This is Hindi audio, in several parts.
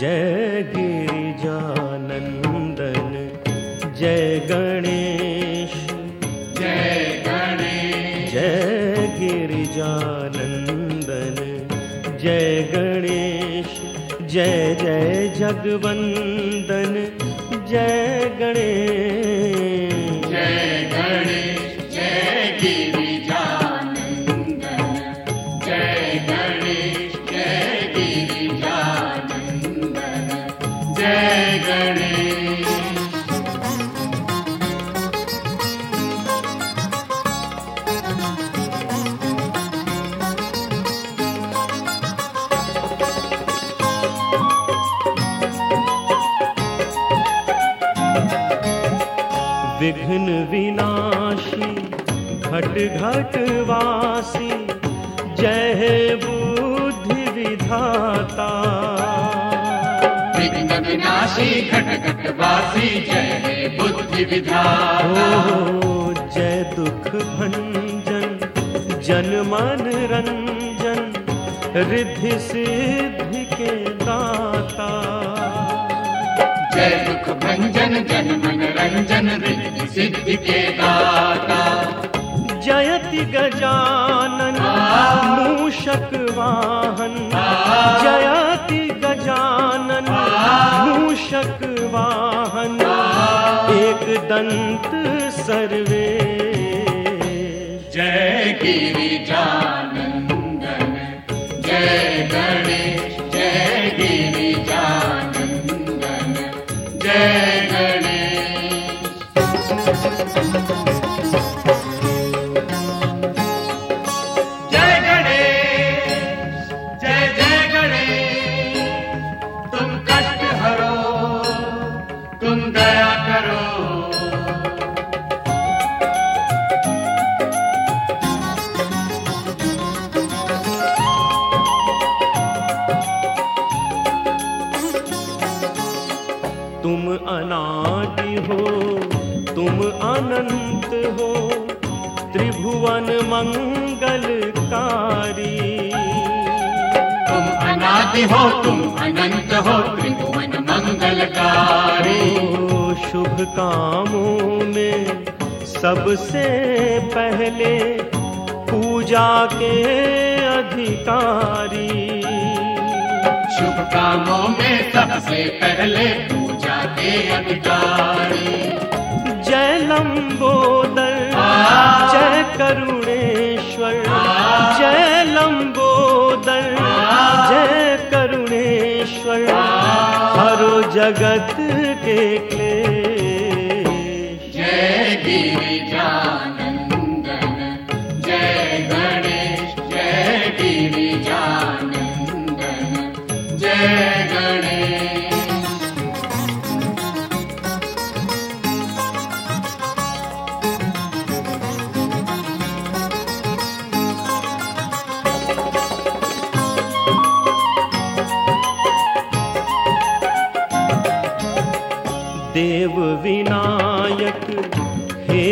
जय गिरिजानंदन जय गणेश। जय गणेश जय गिरिजानंदन जय गणेश। जय जय जगवंदन जय गणेश विघ्न विनाशी घट घट वासी जय हे बुद्धि विधाता। विघ्न विनाशी घट घट वासी जय हे बुद्धि विधाता। जय दुख भंजन जन मन रंजन रिद्धि सिद्धि के दाता। जय दुख भंजन जन मन रंजन रिद्धि सिद्धि के दाता। जयति गजानन मूषक वाहन। जयति गजानन मूषक वाहन। एक दंत सर्वे। जय गिरिजानंदन जय गणेश जय हो तुम अनंत हो त्रिभुवन मंगलकारी तुम अनादि हो तुम अनंत हो त्रिभुवन मंगलकारी शुभ कामों में सबसे पहले पूजा के अधिकारी। शुभ कामों में सबसे पहले पूजा के जय लंबोदर जय करुणेश्वर जय लंबोदर जय करुणेश्वर। हरो जगत के क्लेश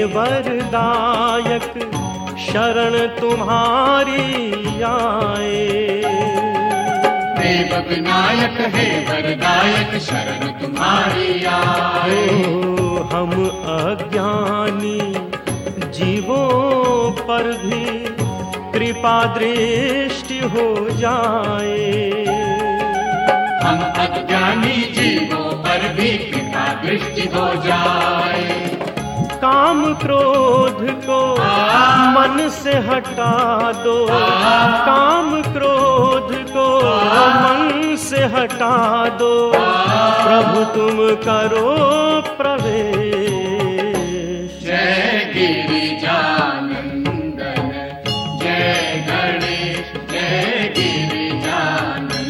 वरदायक शरण तुम्हारी आए। देव विनायक है वरदायक शरण तुम्हारी आए। हम अज्ञानी जीवों पर भी कृपा दृष्टि हो जाए। हम अज्ञानी जीवों पर भी कृपा दृष्टि हो जाए। काम क्रोध को मन से हटा दो। काम क्रोध को मन से हटा दो। प्रभु तुम करो प्रवेश। जय गिरिजानंदन जय गणेश जय गिरिजानंदन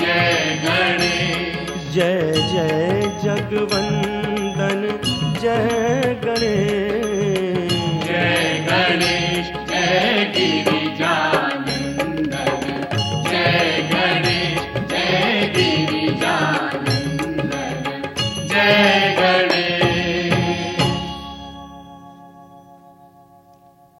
जय गणेश। जय जय जगवंदन जय गणेश। जय गणेश जय गिरिजानंदन